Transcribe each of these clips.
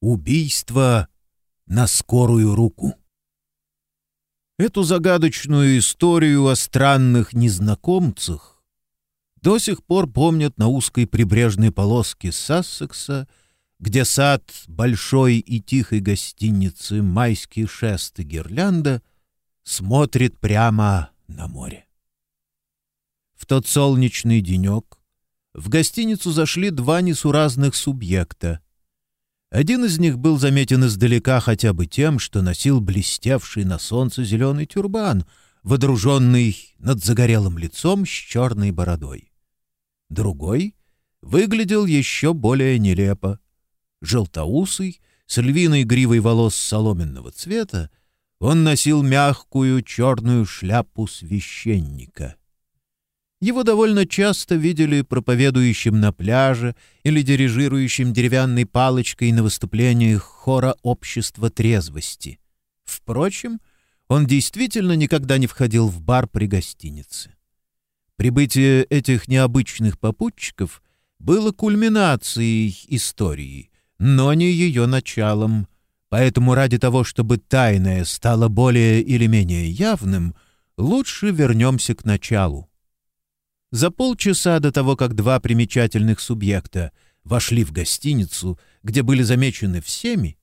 Убийство на скорую руку. Эту загадочную историю о странных незнакомцах до сих пор помнят на узкой прибрежной полоске Сассекса, где сад большой и тихой гостиницы «Майский шест и гирлянда» смотрит прямо на море. В тот солнечный денек в гостиницу зашли два несуразных субъекта. Один из них был заметен издалека хотя бы тем, что носил блестевший на солнце зеленый тюрбан, водруженный над загорелым лицом с черной бородой. Другой выглядел еще более нелепо. Желтоусый, с львиной гривой волос соломенного цвета, он носил мягкую черную шляпу священника — его довольно часто видели проповедующим на пляже или дирижирующим деревянной палочкой на выступлениях хора общества трезвости. Впрочем, он действительно никогда не входил в бар при гостинице. Прибытие этих необычных попутчиков было кульминацией истории, но не ее началом, поэтому ради того, чтобы тайное стало более или менее явным, лучше вернемся к началу. За полчаса до того, как два примечательных субъекта вошли в гостиницу, где были замечены всеми,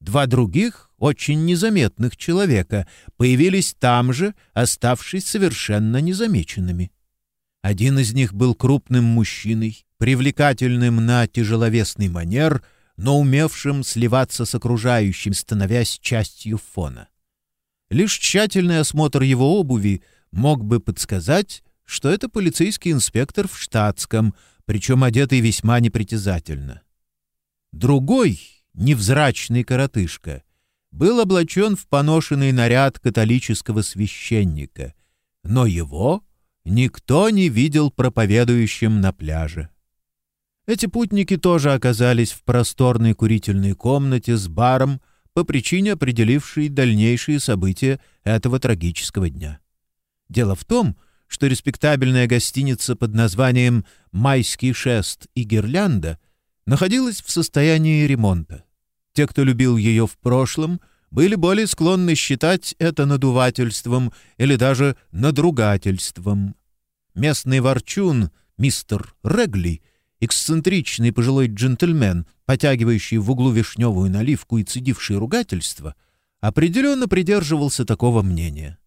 два других, очень незаметных человека, появились там же, оставшись совершенно незамеченными. Один из них был крупным мужчиной, привлекательным на тяжеловесный манер, но умевшим сливаться с окружающим, становясь частью фона. Лишь тщательный осмотр его обуви мог бы подсказать, что это полицейский инспектор в штатском, причем одетый весьма непритязательно. Другой, невзрачный коротышка, был облачен в поношенный наряд католического священника, но его никто не видел проповедующим на пляже. Эти путники тоже оказались в просторной курительной комнате с баром по причине определившей дальнейшие события этого трагического дня. Дело в том, что респектабельная гостиница под названием «Майский шест и гирлянда» находилась в состоянии ремонта. Те, кто любил ее в прошлом, были более склонны считать это надувательством или даже надругательством. Местный ворчун, мистер Регли, эксцентричный пожилой джентльмен, потягивающий в углу вишневую наливку и цедивший ругательство, определенно придерживался такого мнения.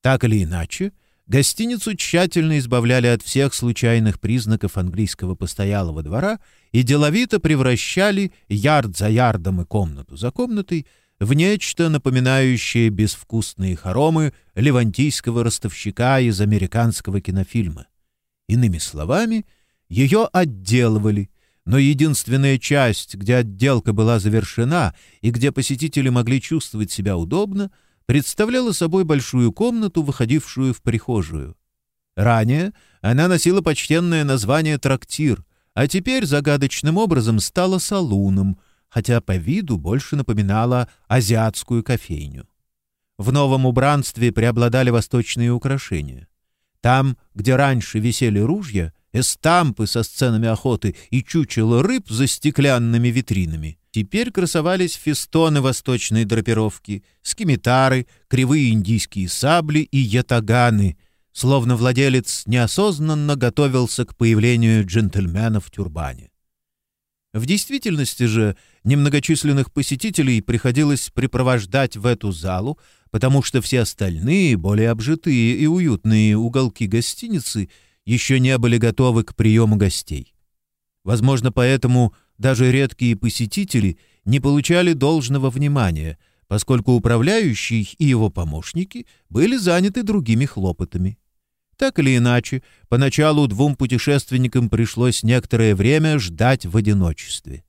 Так или иначе, Гостиницу тщательно избавляли от всех случайных признаков английского постоялого двора и деловито превращали ярд за ярдом и комнату за комнатой в нечто напоминающее безвкусные хоромы левантийского ростовщика из американского кинофильма. Иными словами, ее отделывали, но единственная часть, где отделка была завершена и где посетители могли чувствовать себя удобно — представляла собой большую комнату, выходившую в прихожую. Ранее она носила почтенное название «трактир», а теперь загадочным образом стала салуном, хотя по виду больше напоминала азиатскую кофейню. В новом убранстве преобладали восточные украшения. Там, где раньше висели ружья, эстампы со сценами охоты и чучело рыб за стеклянными витринами, Теперь красовались фестоны восточной драпировки, скимитары, кривые индийские сабли и ятаганы, словно владелец неосознанно готовился к появлению джентльмена в тюрбане. В действительности же немногочисленных посетителей приходилось припровождать в эту залу, потому что все остальные, более обжитые и уютные уголки гостиницы еще не были готовы к приему гостей. Возможно, поэтому даже редкие посетители не получали должного внимания, поскольку управляющий и его помощники были заняты другими хлопотами. Так или иначе, поначалу двум путешественникам пришлось некоторое время ждать в одиночестве.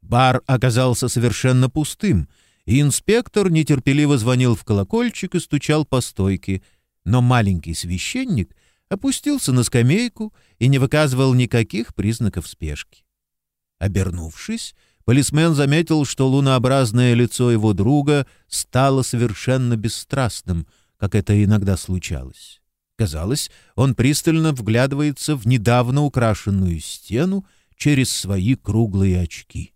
Бар оказался совершенно пустым, и инспектор нетерпеливо звонил в колокольчик и стучал по стойке, но маленький священник опустился на скамейку и не выказывал никаких признаков спешки. Обернувшись, полисмен заметил, что лунообразное лицо его друга стало совершенно бесстрастным, как это иногда случалось. Казалось, он пристально вглядывается в недавно украшенную стену через свои круглые очки.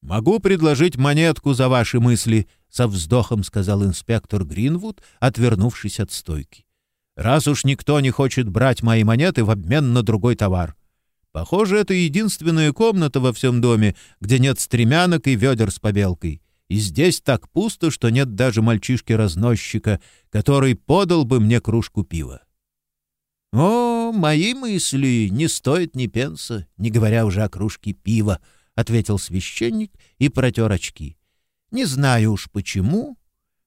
«Могу предложить монетку за ваши мысли», — со вздохом сказал инспектор Гринвуд, отвернувшись от стойки. «Раз уж никто не хочет брать мои монеты в обмен на другой товар. Похоже, это единственная комната во всем доме, где нет стремянок и ведер с побелкой. И здесь так пусто, что нет даже мальчишки-разносчика, который подал бы мне кружку пива». «О, мои мысли не стоят ни пенса, не говоря уже о кружке пива», — ответил священник и протер очки. «Не знаю уж почему,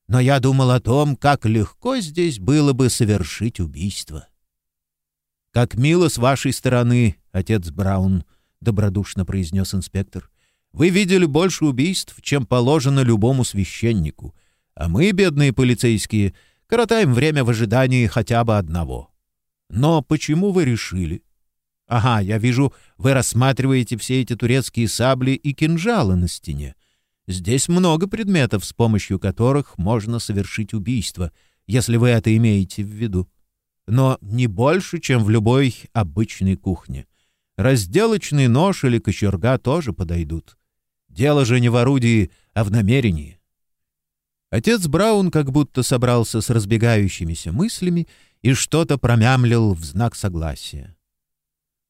но я думал о том, как легко здесь было бы совершить убийство». «Как мило с вашей стороны, отец Браун», — добродушно произнес инспектор. «Вы видели больше убийств, чем положено любому священнику, а мы, бедные полицейские, коротаем время в ожидании хотя бы одного. Но почему вы решили, Ага, я вижу, вы рассматриваете все эти турецкие сабли и кинжалы на стене. Здесь много предметов, с помощью которых можно совершить убийство, если вы это имеете в виду. Но не больше, чем в любой обычной кухне. Разделочный нож или кочерга тоже подойдут. Дело же не в орудии, а в намерении. Отец Браун как будто собрался с разбегающимися мыслями и что-то промямлил в знак согласия.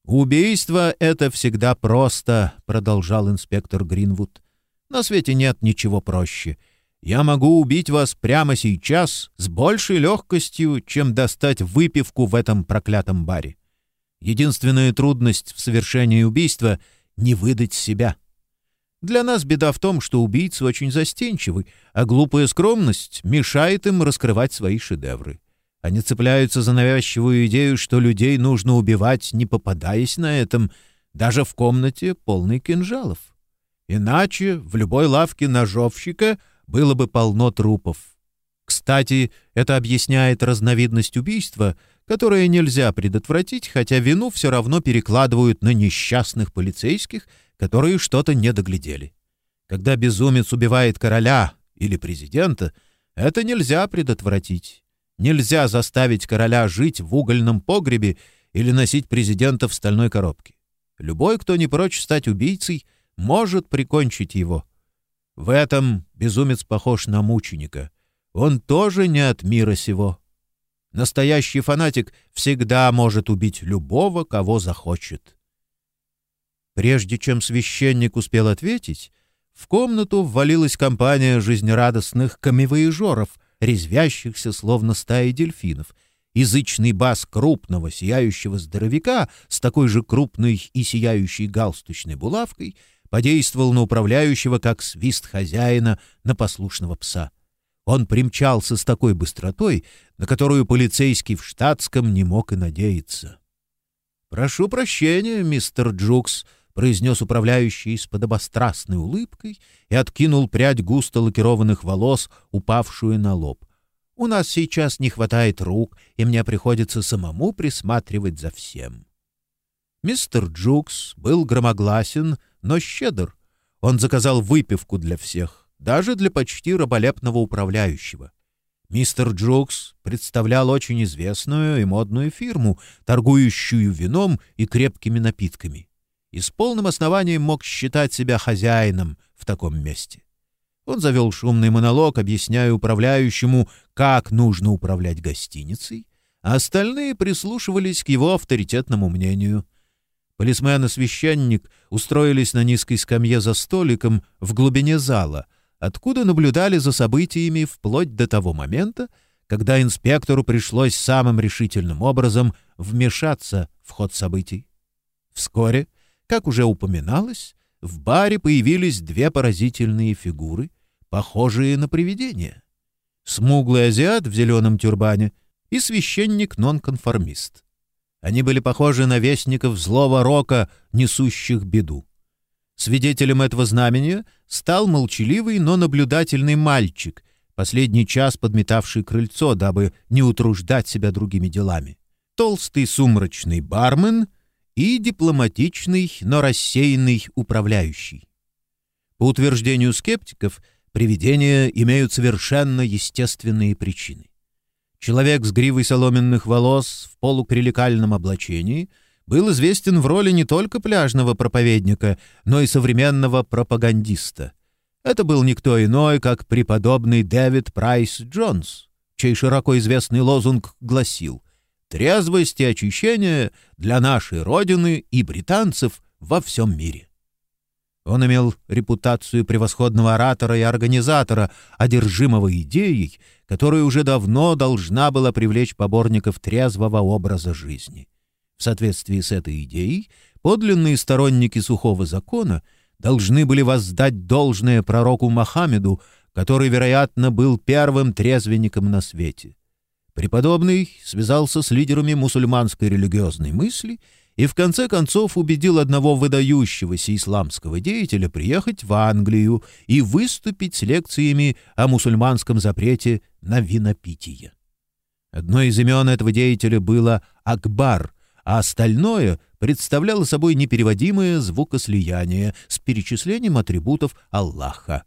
«Убийство — это всегда просто», — продолжал инспектор Гринвуд. «На свете нет ничего проще. Я могу убить вас прямо сейчас с большей легкостью, чем достать выпивку в этом проклятом баре. Единственная трудность в совершении убийства — не выдать себя. Для нас беда в том, что убийцы очень застенчивы, а глупая скромность мешает им раскрывать свои шедевры. Они цепляются за навязчивую идею, что людей нужно убивать, не попадаясь на этом, даже в комнате полной кинжалов. Иначе в любой лавке ножовщика было бы полно трупов. Кстати, это объясняет разновидность убийства, которое нельзя предотвратить, хотя вину все равно перекладывают на несчастных полицейских, которые что-то не доглядели. Когда безумец убивает короля или президента, это нельзя предотвратить. Нельзя заставить короля жить в угольном погребе или носить президента в стальной коробке. Любой, кто не прочь стать убийцей, может прикончить его. В этом безумец похож на мученика. Он тоже не от мира сего. Настоящий фанатик всегда может убить любого, кого захочет. Прежде чем священник успел ответить, в комнату ввалилась компания жизнерадостных камевоежоров — резвящихся, словно стаи дельфинов. Язычный бас крупного сияющего здоровяка с такой же крупной и сияющей галстучной булавкой подействовал на управляющего, как свист хозяина на послушного пса. Он примчался с такой быстротой, на которую полицейский в штатском не мог и надеяться. «Прошу прощения, мистер Джукс», произнес управляющий с подобострастной улыбкой и откинул прядь густо лакированных волос, упавшую на лоб. «У нас сейчас не хватает рук, и мне приходится самому присматривать за всем». Мистер Джукс был громогласен, но щедр. Он заказал выпивку для всех, даже для почти раболепного управляющего. Мистер Джукс представлял очень известную и модную фирму, торгующую вином и крепкими напитками и с полным основанием мог считать себя хозяином в таком месте. Он завел шумный монолог, объясняя управляющему, как нужно управлять гостиницей, а остальные прислушивались к его авторитетному мнению. Полисмен и священник устроились на низкой скамье за столиком в глубине зала, откуда наблюдали за событиями вплоть до того момента, когда инспектору пришлось самым решительным образом вмешаться в ход событий. Вскоре как уже упоминалось, в баре появились две поразительные фигуры, похожие на привидения. Смуглый азиат в зеленом тюрбане и священник-нонконформист. Они были похожи на вестников злого рока, несущих беду. Свидетелем этого знамения стал молчаливый, но наблюдательный мальчик, последний час подметавший крыльцо, дабы не утруждать себя другими делами. Толстый сумрачный бармен — и дипломатичный, но рассеянный управляющий. По утверждению скептиков, привидения имеют совершенно естественные причины. Человек с гривой соломенных волос в полукриликальном облачении был известен в роли не только пляжного проповедника, но и современного пропагандиста. Это был никто иной, как преподобный Дэвид Прайс Джонс, чей широко известный лозунг гласил «Трезвость и очищение для нашей Родины и британцев во всем мире». Он имел репутацию превосходного оратора и организатора, одержимого идеей, которая уже давно должна была привлечь поборников трезвого образа жизни. В соответствии с этой идеей, подлинные сторонники сухого закона должны были воздать должное пророку Мохаммеду, который, вероятно, был первым трезвенником на свете. Преподобный связался с лидерами мусульманской религиозной мысли и в конце концов убедил одного выдающегося исламского деятеля приехать в Англию и выступить с лекциями о мусульманском запрете на винопитие. Одно из имен этого деятеля было Акбар, а остальное представляло собой непереводимое звукослияние с перечислением атрибутов Аллаха.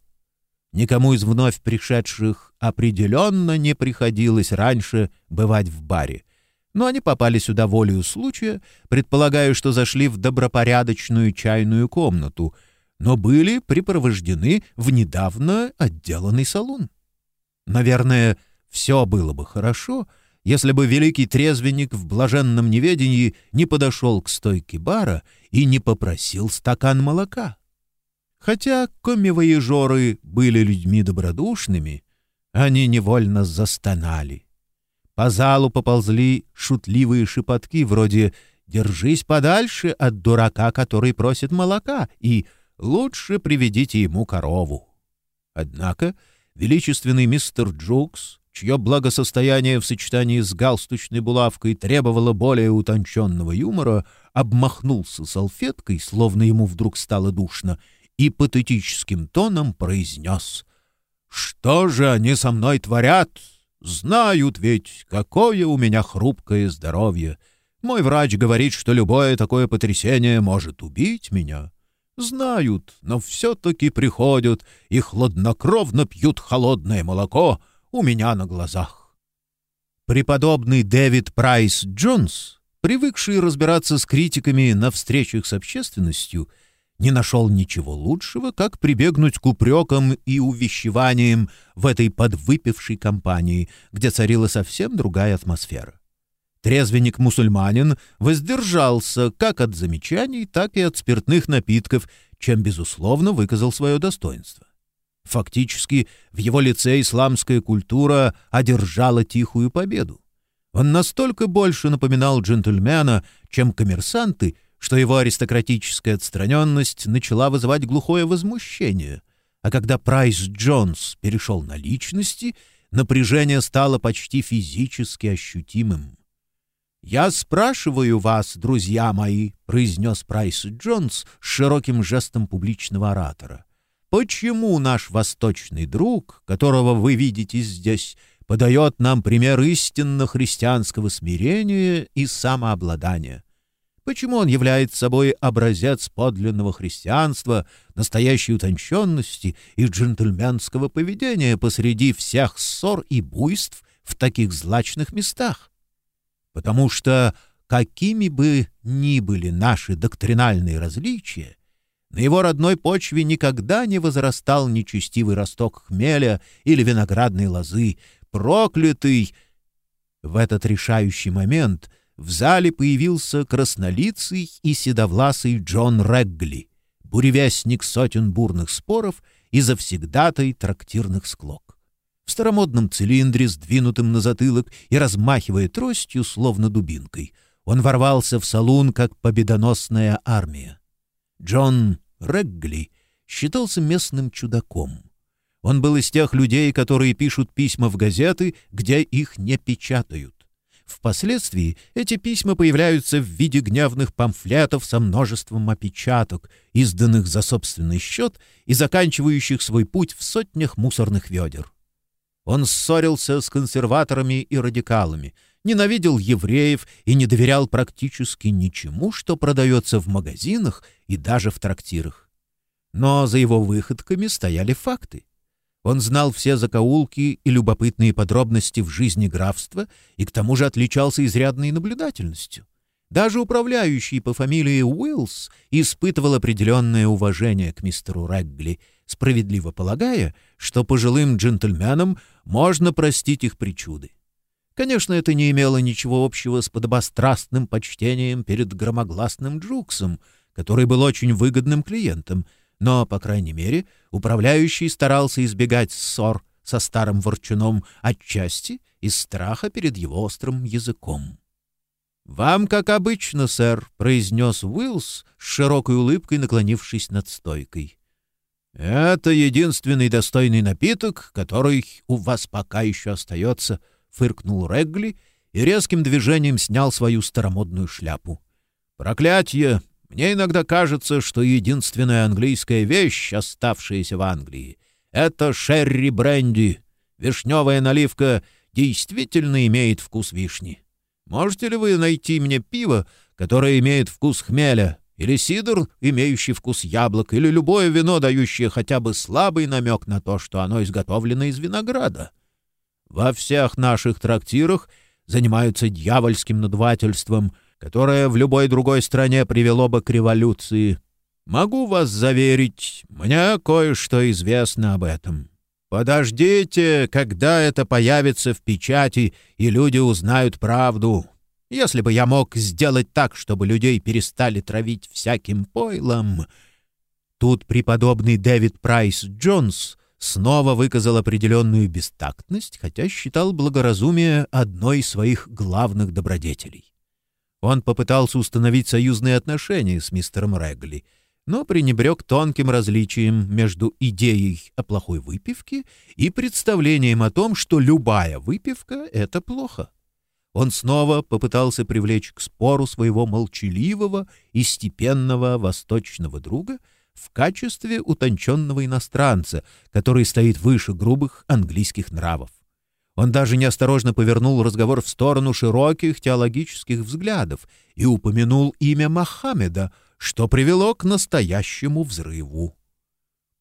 Никому из вновь пришедших определенно не приходилось раньше бывать в баре — но они попали сюда волею случая, предполагая, что зашли в добропорядочную чайную комнату, но были припровождены в недавно отделанный салон. Наверное, все было бы хорошо, если бы великий трезвенник в блаженном неведении не подошел к стойке бара и не попросил стакан молока. Хотя коми-воежоры были людьми добродушными, они невольно застонали. По залу поползли шутливые шепотки вроде «Держись подальше от дурака, который просит молока» и «Лучше приведите ему корову». Однако величественный мистер Джукс, чье благосостояние в сочетании с галстучной булавкой требовало более утонченного юмора, обмахнулся салфеткой, словно ему вдруг стало душно, и патетическим тоном произнес «Что же они со мной творят?» Знают ведь, какое у меня хрупкое здоровье. Мой врач говорит, что любое такое потрясение может убить меня. Знают, но все-таки приходят и хладнокровно пьют холодное молоко у меня на глазах. Преподобный Дэвид Прайс Джонс, привыкший разбираться с критиками на встречах с общественностью, не нашел ничего лучшего, как прибегнуть к упрекам и увещеваниям в этой подвыпившей компании, где царила совсем другая атмосфера. Трезвенник-мусульманин воздержался как от замечаний, так и от спиртных напитков, чем, безусловно, выказал свое достоинство. Фактически, в его лице исламская культура одержала тихую победу. Он настолько больше напоминал джентльмена, чем коммерсанты — что его аристократическая отстраненность начала вызывать глухое возмущение, а когда Прайс Джонс перешел на личности, напряжение стало почти физически ощутимым. «Я спрашиваю вас, друзья мои», — произнес Прайс Джонс с широким жестом публичного оратора, «почему наш восточный друг, которого вы видите здесь, подает нам пример истинно христианского смирения и самообладания?» Почему он является собой образец подлинного христианства, настоящей утонченности и джентльменского поведения посреди всех ссор и буйств в таких злачных местах? Потому что, какими бы ни были наши доктринальные различия, на его родной почве никогда не возрастал нечестивый росток хмеля или виноградной лозы, проклятый. В этот решающий момент — в зале появился краснолицый и седовласый Джон Регли, буревестник сотен бурных споров и завсегдатай трактирных склок. В старомодном цилиндре, сдвинутым на затылок и размахивая тростью, словно дубинкой, он ворвался в салун, как победоносная армия. Джон Регли считался местным чудаком. Он был из тех людей, которые пишут письма в газеты, где их не печатают. Впоследствии эти письма появляются в виде гневных памфлетов со множеством опечаток, изданных за собственный счет и заканчивающих свой путь в сотнях мусорных ведер. Он ссорился с консерваторами и радикалами, ненавидел евреев и не доверял практически ничему, что продается в магазинах и даже в трактирах. Но за его выходками стояли факты. Он знал все закоулки и любопытные подробности в жизни графства и к тому же отличался изрядной наблюдательностью. Даже управляющий по фамилии Уиллс испытывал определенное уважение к мистеру Регли, справедливо полагая, что пожилым джентльменам можно простить их причуды. Конечно, это не имело ничего общего с подобострастным почтением перед громогласным Джуксом, который был очень выгодным клиентом, но, по крайней мере, управляющий старался избегать ссор со старым ворчуном отчасти из страха перед его острым языком. «Вам, как обычно, сэр», — произнес Уиллс с широкой улыбкой, наклонившись над стойкой. «Это единственный достойный напиток, который у вас пока еще остается», — фыркнул Регли и резким движением снял свою старомодную шляпу. «Проклятье! Мне иногда кажется, что единственная английская вещь, оставшаяся в Англии, — это шерри-бренди. Вишневая наливка действительно имеет вкус вишни. Можете ли вы найти мне пиво, которое имеет вкус хмеля, или сидр, имеющий вкус яблок, или любое вино, дающее хотя бы слабый намек на то, что оно изготовлено из винограда? Во всех наших трактирах занимаются дьявольским надувательством, которое в любой другой стране привело бы к революции. Могу вас заверить, мне кое-что известно об этом. Подождите, когда это появится в печати, и люди узнают правду. Если бы я мог сделать так, чтобы людей перестали травить всяким пойлом... Тут преподобный Дэвид Прайс Джонс снова выказал определенную бестактность, хотя считал благоразумие одной из своих главных добродетелей. Он попытался установить союзные отношения с мистером Регли — но пренебрег тонким различием между идеей о плохой выпивке и представлением о том, что любая выпивка — это плохо. Он снова попытался привлечь к спору своего молчаливого и степенного восточного друга в качестве утонченного иностранца, который стоит выше грубых английских нравов. Он даже неосторожно повернул разговор в сторону широких теологических взглядов и упомянул имя Мохаммеда — что привело к настоящему взрыву.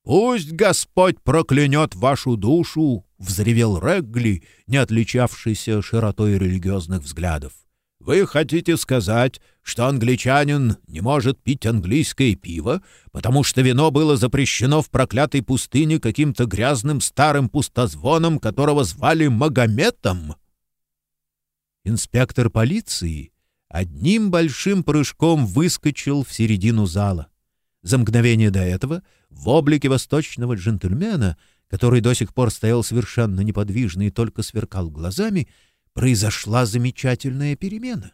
«Пусть Господь проклянет вашу душу!» — взревел Регли, не отличавшийся широтой религиозных взглядов. «Вы хотите сказать, что англичанин не может пить английское пиво, потому что вино было запрещено в проклятой пустыне каким-то грязным старым пустозвоном, которого звали Магометом?» Инспектор полиции одним большим прыжком выскочил в середину зала. За мгновение до этого в облике восточного джентльмена, который до сих пор стоял совершенно неподвижно и только сверкал глазами, произошла замечательная перемена.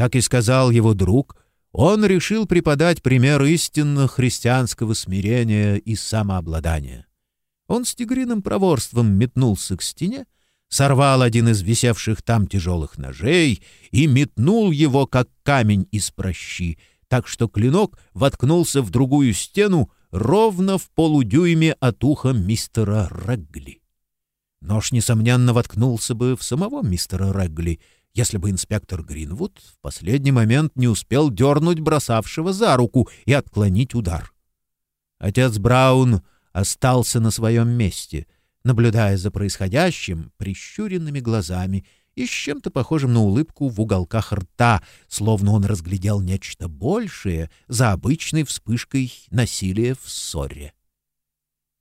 Как и сказал его друг, он решил преподать пример истинно христианского смирения и самообладания. Он с тигриным проворством метнулся к стене, сорвал один из висевших там тяжелых ножей и метнул его, как камень из прощи, так что клинок воткнулся в другую стену ровно в полудюйме от уха мистера Регли. Нож, несомненно, воткнулся бы в самого мистера Регли, если бы инспектор Гринвуд в последний момент не успел дернуть бросавшего за руку и отклонить удар. Отец Браун остался на своем месте — наблюдая за происходящим прищуренными глазами и с чем-то похожим на улыбку в уголках рта, словно он разглядел нечто большее за обычной вспышкой насилия в ссоре.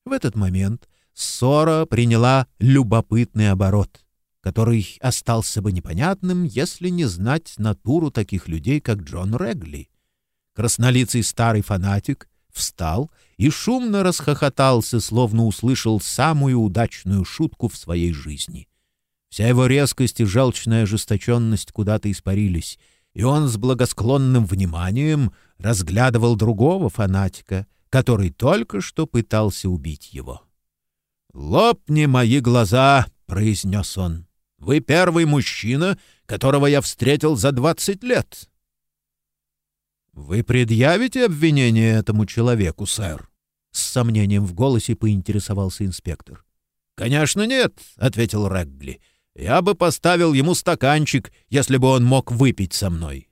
В этот момент ссора приняла любопытный оборот, который остался бы непонятным, если не знать натуру таких людей, как Джон Регли. Краснолицый старый фанатик встал и шумно расхохотался, словно услышал самую удачную шутку в своей жизни. Вся его резкость и жалчная ожесточенность куда-то испарились, и он с благосклонным вниманием разглядывал другого фанатика, который только что пытался убить его. «Лопни мои глаза!» — произнес он. «Вы первый мужчина, которого я встретил за двадцать лет. «Вы предъявите обвинение этому человеку, сэр?» С сомнением в голосе поинтересовался инспектор. «Конечно нет», — ответил Регли. «Я бы поставил ему стаканчик, если бы он мог выпить со мной.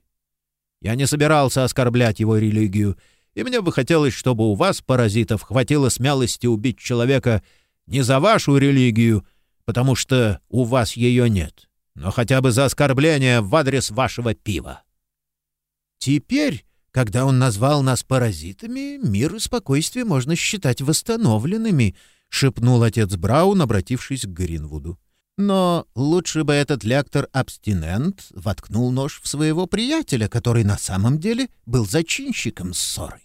Я не собирался оскорблять его религию, и мне бы хотелось, чтобы у вас, паразитов, хватило смелости убить человека не за вашу религию, потому что у вас ее нет, но хотя бы за оскорбление в адрес вашего пива». Теперь, когда он назвал нас паразитами, мир и спокойствие можно считать восстановленными, — шепнул отец Браун, обратившись к Гринвуду. Но лучше бы этот лектор-абстинент воткнул нож в своего приятеля, который на самом деле был зачинщиком ссоры.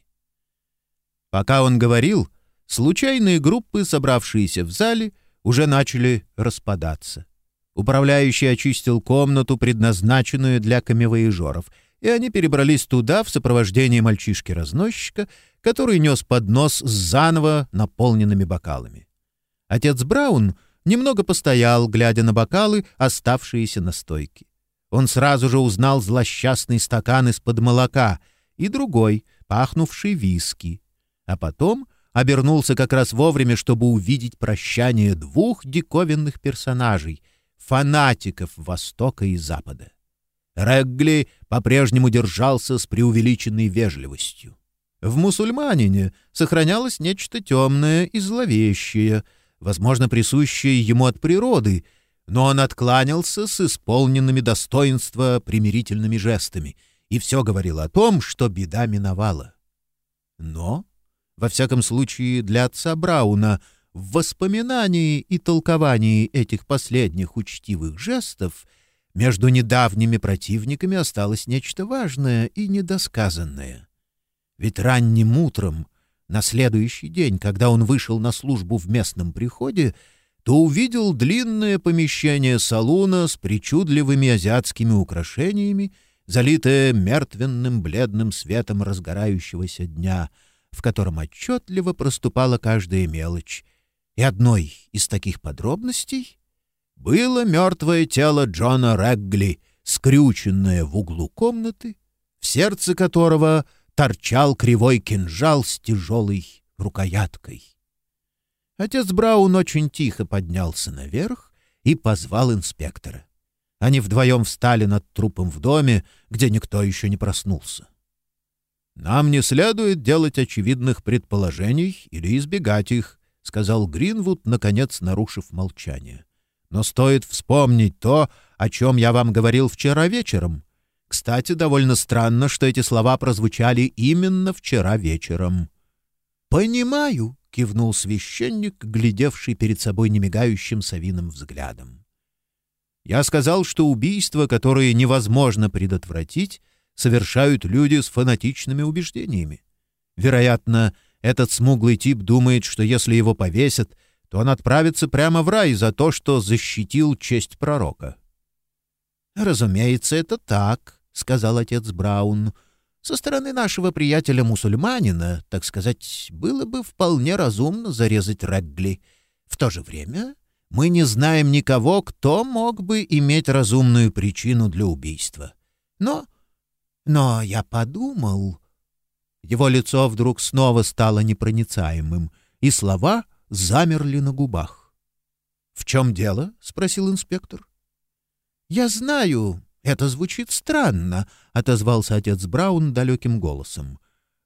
Пока он говорил, случайные группы, собравшиеся в зале, уже начали распадаться. Управляющий очистил комнату, предназначенную для камевоежоров, и они перебрались туда в сопровождении мальчишки-разносчика, который нес поднос с заново наполненными бокалами. Отец Браун немного постоял, глядя на бокалы, оставшиеся на стойке. Он сразу же узнал злосчастный стакан из-под молока и другой, пахнувший виски. А потом обернулся как раз вовремя, чтобы увидеть прощание двух диковинных персонажей — фанатиков Востока и Запада. Регли по-прежнему держался с преувеличенной вежливостью. В мусульманине сохранялось нечто темное и зловещее, возможно, присущее ему от природы, но он откланялся с исполненными достоинства примирительными жестами и все говорил о том, что беда миновала. Но, во всяком случае для отца Брауна, в воспоминании и толковании этих последних учтивых жестов между недавними противниками осталось нечто важное и недосказанное — ведь ранним утром, на следующий день, когда он вышел на службу в местном приходе, то увидел длинное помещение салуна с причудливыми азиатскими украшениями, залитое мертвенным бледным светом разгорающегося дня, в котором отчетливо проступала каждая мелочь. И одной из таких подробностей было мертвое тело Джона Регли, скрюченное в углу комнаты, в сердце которого — торчал кривой кинжал с тяжелой рукояткой. Отец Браун очень тихо поднялся наверх и позвал инспектора. Они вдвоем встали над трупом в доме, где никто еще не проснулся. «Нам не следует делать очевидных предположений или избегать их», — сказал Гринвуд, наконец нарушив молчание. «Но стоит вспомнить то, о чем я вам говорил вчера вечером. Кстати, довольно странно, что эти слова прозвучали именно вчера вечером. «Понимаю», — кивнул священник, глядевший перед собой немигающим совиным взглядом. «Я сказал, что убийства, которые невозможно предотвратить, совершают люди с фанатичными убеждениями. Вероятно, этот смуглый тип думает, что если его повесят, то он отправится прямо в рай за то, что защитил честь пророка». «Разумеется, это так», — сказал отец Браун. «Со стороны нашего приятеля-мусульманина, так сказать, было бы вполне разумно зарезать Регли. В то же время мы не знаем никого, кто мог бы иметь разумную причину для убийства. Но... но я подумал...» Его лицо вдруг снова стало непроницаемым, и слова замерли на губах. «В чем дело?» — спросил инспектор. «Я знаю, «Это звучит странно», — отозвался отец Браун далеким голосом.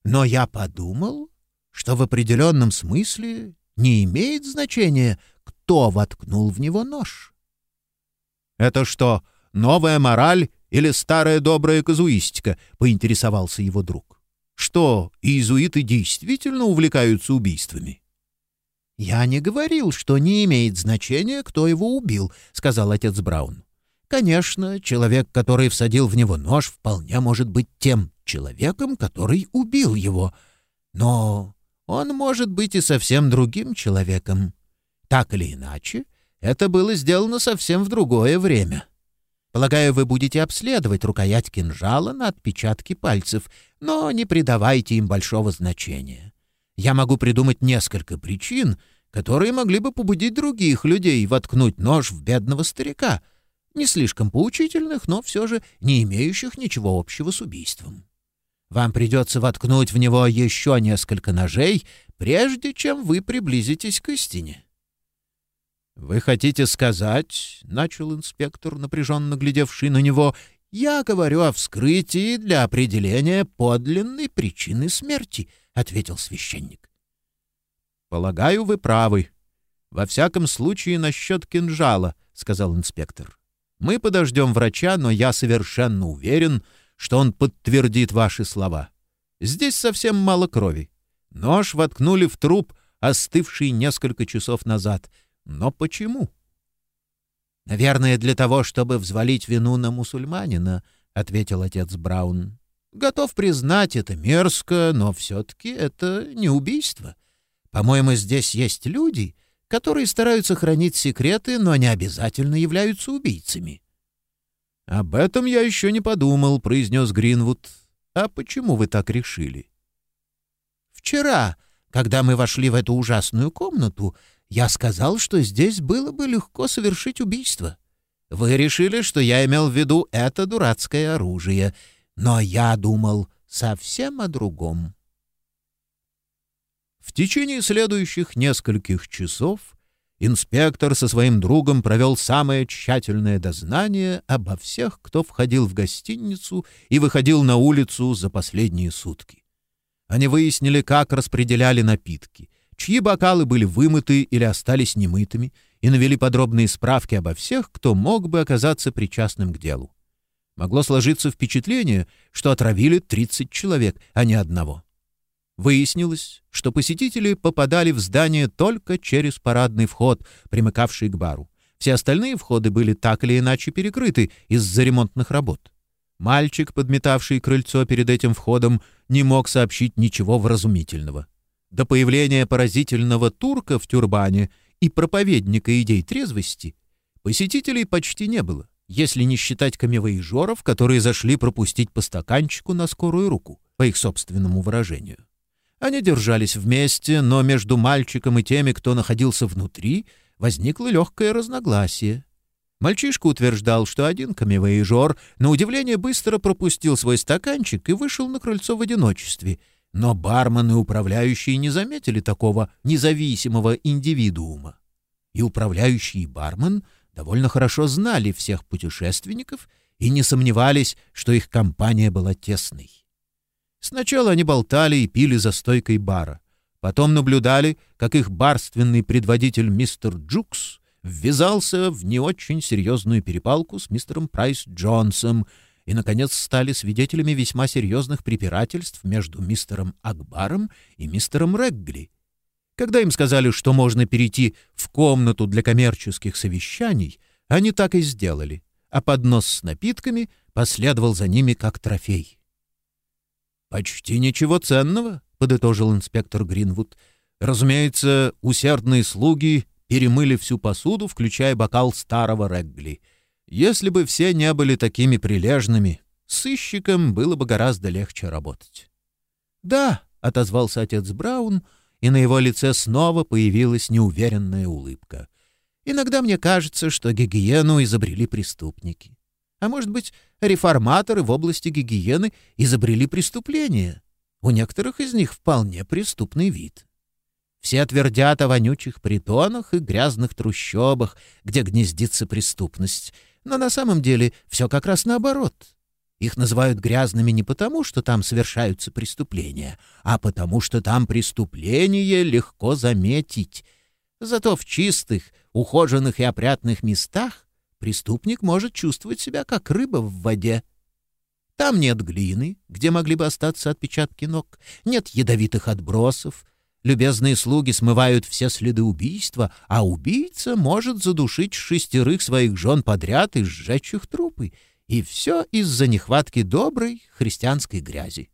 «Но я подумал, что в определенном смысле не имеет значения, кто воткнул в него нож». «Это что, новая мораль или старая добрая казуистика?» — поинтересовался его друг. «Что, иезуиты действительно увлекаются убийствами?» «Я не говорил, что не имеет значения, кто его убил», — сказал отец Браун. Конечно, человек, который всадил в него нож, вполне может быть тем человеком, который убил его. Но он может быть и совсем другим человеком. Так или иначе, это было сделано совсем в другое время. Полагаю, вы будете обследовать рукоять кинжала на отпечатки пальцев, но не придавайте им большого значения. Я могу придумать несколько причин, которые могли бы побудить других людей воткнуть нож в бедного старика — не слишком поучительных, но все же не имеющих ничего общего с убийством. Вам придется воткнуть в него еще несколько ножей, прежде чем вы приблизитесь к истине. «Вы хотите сказать, — начал инспектор, напряженно глядевший на него, — я говорю о вскрытии для определения подлинной причины смерти, — ответил священник. «Полагаю, вы правы. Во всяком случае, насчет кинжала», — сказал инспектор. Мы подождем врача, но я совершенно уверен, что он подтвердит ваши слова. Здесь совсем мало крови. Нож воткнули в труп, остывший несколько часов назад. Но почему? «Наверное, для того, чтобы взвалить вину на мусульманина», — ответил отец Браун. «Готов признать, это мерзко, но все-таки это не убийство. По-моему, здесь есть люди, которые стараются хранить секреты, но не обязательно являются убийцами». «Об этом я еще не подумал», — произнес Гринвуд. «А почему вы так решили?» «Вчера, когда мы вошли в эту ужасную комнату, я сказал, что здесь было бы легко совершить убийство. Вы решили, что я имел в виду это дурацкое оружие, но я думал совсем о другом». В течение следующих нескольких часов инспектор со своим другом провел самое тщательное дознание обо всех, кто входил в гостиницу и выходил на улицу за последние сутки. Они выяснили, как распределяли напитки, чьи бокалы были вымыты или остались немытыми, и навели подробные справки обо всех, кто мог бы оказаться причастным к делу. Могло сложиться впечатление, что отравили 30 человек, а не одного. Выяснилось, что посетители попадали в здание только через парадный вход, примыкавший к бару. Все остальные входы были так или иначе перекрыты из-за ремонтных работ. Мальчик, подметавший крыльцо перед этим входом, не мог сообщить ничего вразумительного. До появления поразительного турка в тюрбане и проповедника идей трезвости посетителей почти не было, если не считать камевоежоров, которые зашли пропустить по стаканчику на скорую руку, по их собственному выражению. Они держались вместе, но между мальчиком и теми, кто находился внутри, возникло легкое разногласие. Мальчишка утверждал, что один камевоежор на удивление быстро пропустил свой стаканчик и вышел на крыльцо в одиночестве. Но бармен и управляющие не заметили такого независимого индивидуума. И управляющий и бармен довольно хорошо знали всех путешественников и не сомневались, что их компания была тесной. Сначала они болтали и пили за стойкой бара. Потом наблюдали, как их барственный предводитель мистер Джукс ввязался в не очень серьезную перепалку с мистером Прайс Джонсом и, наконец, стали свидетелями весьма серьезных препирательств между мистером Акбаром и мистером Регли. Когда им сказали, что можно перейти в комнату для коммерческих совещаний, они так и сделали, а поднос с напитками последовал за ними как трофей. «Почти ничего ценного», — подытожил инспектор Гринвуд. «Разумеется, усердные слуги перемыли всю посуду, включая бокал старого Регли. Если бы все не были такими прилежными, сыщикам было бы гораздо легче работать. «Да», — отозвался отец Браун, и на его лице снова появилась неуверенная улыбка. «Иногда мне кажется, что гигиену изобрели преступники. А может быть, реформаторы в области гигиены изобрели преступления? У некоторых из них вполне преступный вид». Все твердят о вонючих притонах и грязных трущобах, где гнездится преступность. Но на самом деле все как раз наоборот. Их называют грязными не потому, что там совершаются преступления, а потому, что там преступление легко заметить. Зато в чистых, ухоженных и опрятных местах преступник может чувствовать себя как рыба в воде. Там нет глины, где могли бы остаться отпечатки ног, нет ядовитых отбросов — Любезные слуги смывают все следы убийства, а убийца может задушить шестерых своих жен подряд и сжечь их трупы. И все из-за нехватки доброй христианской грязи.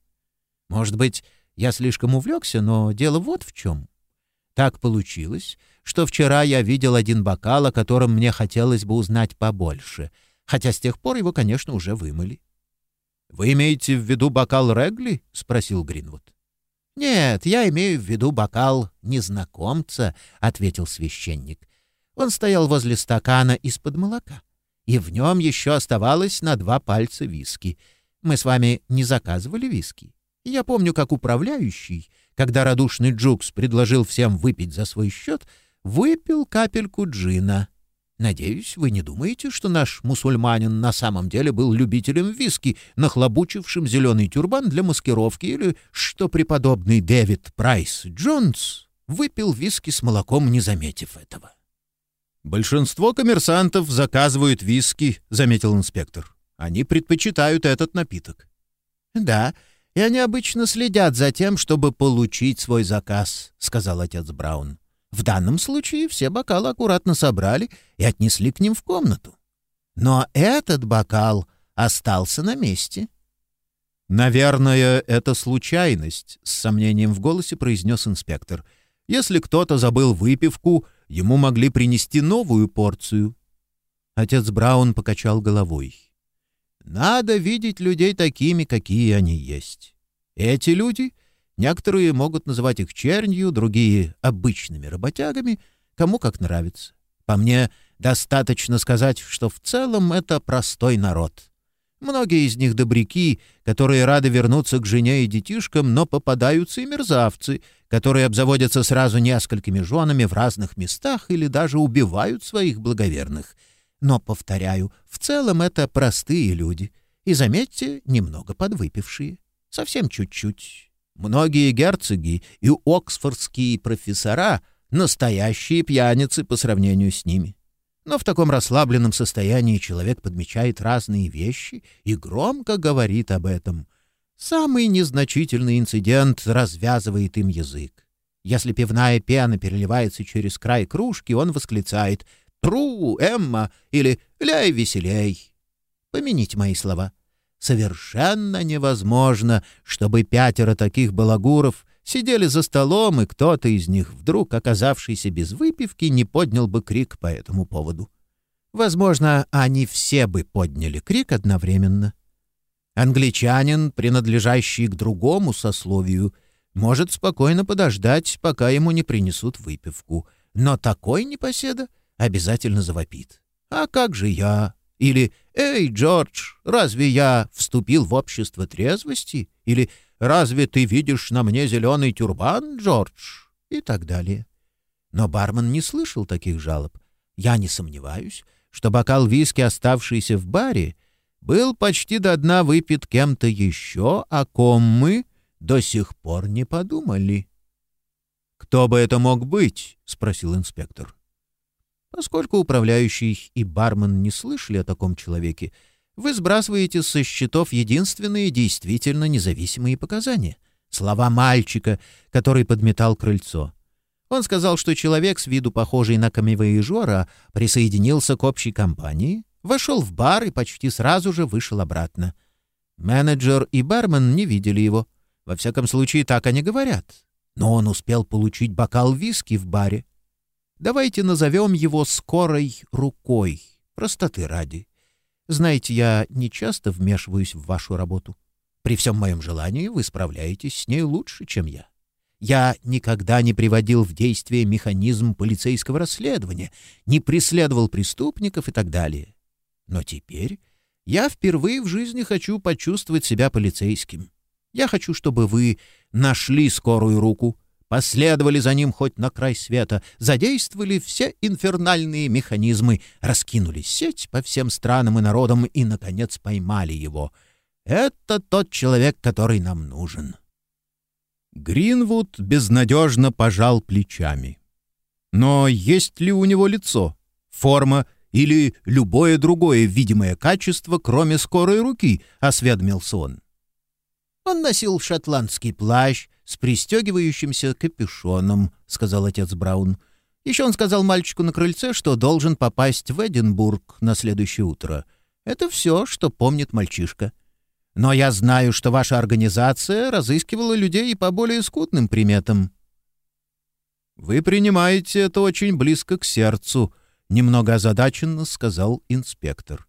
Может быть, я слишком увлекся, но дело вот в чем. Так получилось, что вчера я видел один бокал, о котором мне хотелось бы узнать побольше, хотя с тех пор его, конечно, уже вымыли. — Вы имеете в виду бокал Регли? — спросил Гринвуд. «Нет, я имею в виду бокал незнакомца», — ответил священник. Он стоял возле стакана из-под молока, и в нем еще оставалось на два пальца виски. Мы с вами не заказывали виски. Я помню, как управляющий, когда радушный Джукс предложил всем выпить за свой счет, выпил капельку джина. Надеюсь, вы не думаете, что наш мусульманин на самом деле был любителем виски, нахлобучившим зеленый тюрбан для маскировки, или что преподобный Дэвид Прайс Джонс выпил виски с молоком, не заметив этого. «Большинство коммерсантов заказывают виски», — заметил инспектор. «Они предпочитают этот напиток. «Да, и они обычно следят за тем, чтобы получить свой заказ», — сказал отец Браун. «В данном случае все бокалы аккуратно собрали и отнесли к ним в комнату. Но этот бокал остался на месте». «Наверное, это случайность», — с сомнением в голосе произнес инспектор. «Если кто-то забыл выпивку, ему могли принести новую порцию». Отец Браун покачал головой. «Надо видеть людей такими, какие они есть. Эти люди, некоторые могут называть их чернью, другие — обычными работягами, кому как нравится. По мне, достаточно сказать, что в целом это простой народ». Многие из них добряки, которые рады вернуться к жене и детишкам, но попадаются и мерзавцы, которые обзаводятся сразу несколькими женами в разных местах или даже убивают своих благоверных. Но, повторяю, в целом это простые люди. И, заметьте, немного подвыпившие. Совсем чуть-чуть. Многие герцоги и оксфордские профессора — настоящие пьяницы по сравнению с ними. Но в таком расслабленном состоянии человек подмечает разные вещи и громко говорит об этом. Самый незначительный инцидент развязывает им язык. Если пивная пена переливается через край кружки, он восклицает «Тру, Эмма!» или «Ляй веселей!» Помяните мои слова. Совершенно невозможно, чтобы пятеро таких балагуров сидели за столом, и кто-то из них, вдруг оказавшийся без выпивки, не поднял бы крик по этому поводу. Возможно, они все бы подняли крик одновременно. Англичанин, принадлежащий к другому сословию, может спокойно подождать, пока ему не принесут выпивку, но такой непоседа обязательно завопит. «А как же я?» Или «Эй, Джордж, разве я вступил в общество трезвости?» Или Разве ты видишь на мне зеленый тюрбан, Джордж?» и так далее. Но бармен не слышал таких жалоб. Я не сомневаюсь, что бокал виски, оставшийся в баре, был почти до дна выпит кем-то еще, о ком мы до сих пор не подумали. «Кто бы это мог быть?» — спросил инспектор. Поскольку управляющий и бармен не слышали о таком человеке, вы сбрасываете со счетов единственные действительно независимые показания. Слова мальчика, который подметал крыльцо. Он сказал, что человек с виду похожий на камевоежора присоединился к общей компании, вошел в бар и почти сразу же вышел обратно. Менеджер и бармен не видели его. Во всяком случае, так они говорят. Но он успел получить бокал виски в баре. Давайте назовем его «скорой рукой», простоты ради. Знаете, я не часто вмешиваюсь в вашу работу. При всем моем желании вы справляетесь с ней лучше, чем я. Я никогда не приводил в действие механизм полицейского расследования, не преследовал преступников и так далее. Но теперь я впервые в жизни хочу почувствовать себя полицейским. Я хочу, чтобы вы нашли скорую руку, последовали за ним хоть на край света, задействовали все инфернальные механизмы, раскинули сеть по всем странам и народам и, наконец, поймали его. Это тот человек, который нам нужен. Гринвуд безнадежно пожал плечами. Но есть ли у него лицо, форма или любое другое видимое качество, кроме скорой руки, — осведомился он. Он носил шотландский плащ с пристегивающимся капюшоном, — сказал отец Браун. Еще он сказал мальчику на крыльце, что должен попасть в Эдинбург на следующее утро. Это все, что помнит мальчишка. Но я знаю, что ваша организация разыскивала людей и по более скудным приметам. «Вы принимаете это очень близко к сердцу», — немного озадаченно сказал инспектор.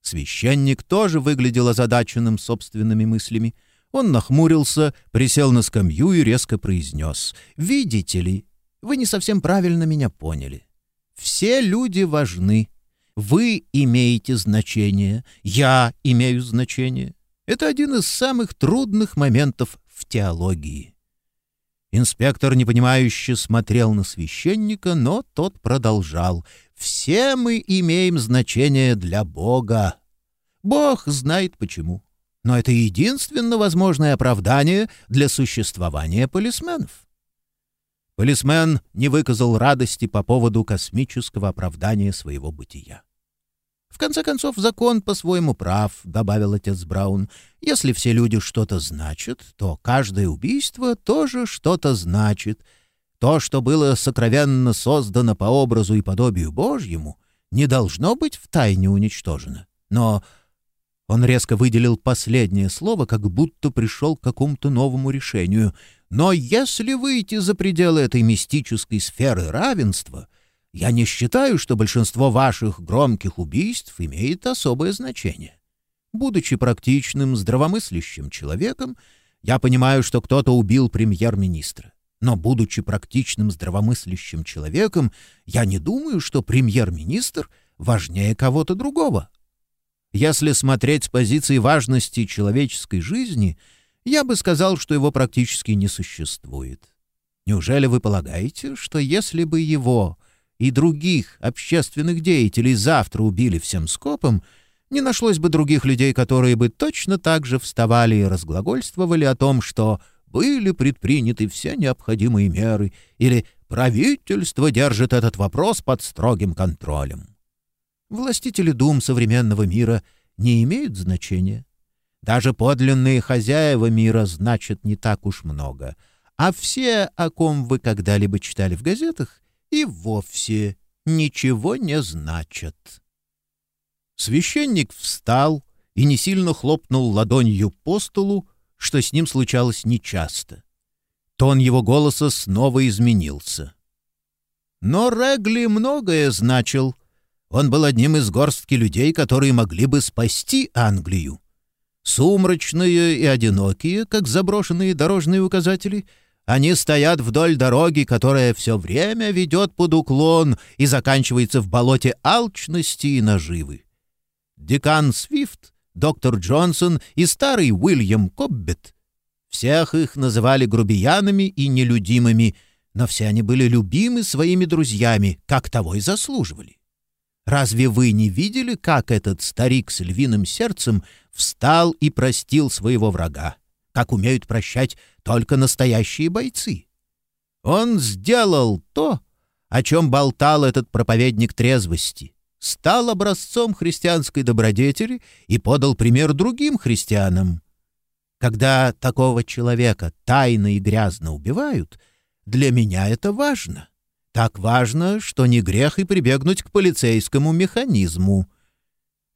Священник тоже выглядел озадаченным собственными мыслями. Он нахмурился, присел на скамью и резко произнес. «Видите ли, вы не совсем правильно меня поняли. Все люди важны. Вы имеете значение, я имею значение. Это один из самых трудных моментов в теологии». Инспектор непонимающе смотрел на священника, но тот продолжал. «Все мы имеем значение для Бога. Бог знает почему но это единственно возможное оправдание для существования полисменов. Полисмен не выказал радости по поводу космического оправдания своего бытия. В конце концов, закон по-своему прав, — добавил отец Браун. Если все люди что-то значат, то каждое убийство тоже что-то значит. То, что было сокровенно создано по образу и подобию Божьему, не должно быть втайне уничтожено. Но он резко выделил последнее слово, как будто пришел к какому-то новому решению. Но если выйти за пределы этой мистической сферы равенства — я не считаю, что большинство ваших громких убийств имеет особое значение. Будучи практичным, здравомыслящим человеком, я понимаю, что кто-то убил премьер-министра. Но, будучи практичным, здравомыслящим человеком, я не думаю, что премьер-министр важнее кого-то другого. Если смотреть с позиции важности человеческой жизни, я бы сказал, что его практически не существует. Неужели вы полагаете, что если бы его и других общественных деятелей завтра убили всем скопом, не нашлось бы других людей, которые бы точно так же вставали и разглагольствовали о том, что были предприняты все необходимые меры или правительство держит этот вопрос под строгим контролем. Властители дум современного мира не имеют значения. Даже подлинные хозяева мира значат не так уж много, а все, о ком вы когда-либо читали в газетах, и вовсе ничего не значат. Священник встал и не сильно хлопнул ладонью по столу, что с ним случалось нечасто. Тон его голоса снова изменился. Но Регли многое значил. Он был одним из горстки людей, которые могли бы спасти Англию. Сумрачные и одинокие, как заброшенные дорожные указатели — они стоят вдоль дороги, которая все время ведет под уклон и заканчивается в болоте алчности и наживы. Декан Свифт, доктор Джонсон и старый Уильям Коббет. Всех их называли грубиянами и нелюдимыми, но все они были любимы своими друзьями, как того и заслуживали. Разве вы не видели, как этот старик с львиным сердцем встал и простил своего врага? как умеют прощать только настоящие бойцы. Он сделал то, о чем болтал этот проповедник трезвости, стал образцом христианской добродетели и подал пример другим христианам. Когда такого человека тайно и грязно убивают, для меня это важно. Так важно, что не грех и прибегнуть к полицейскому механизму.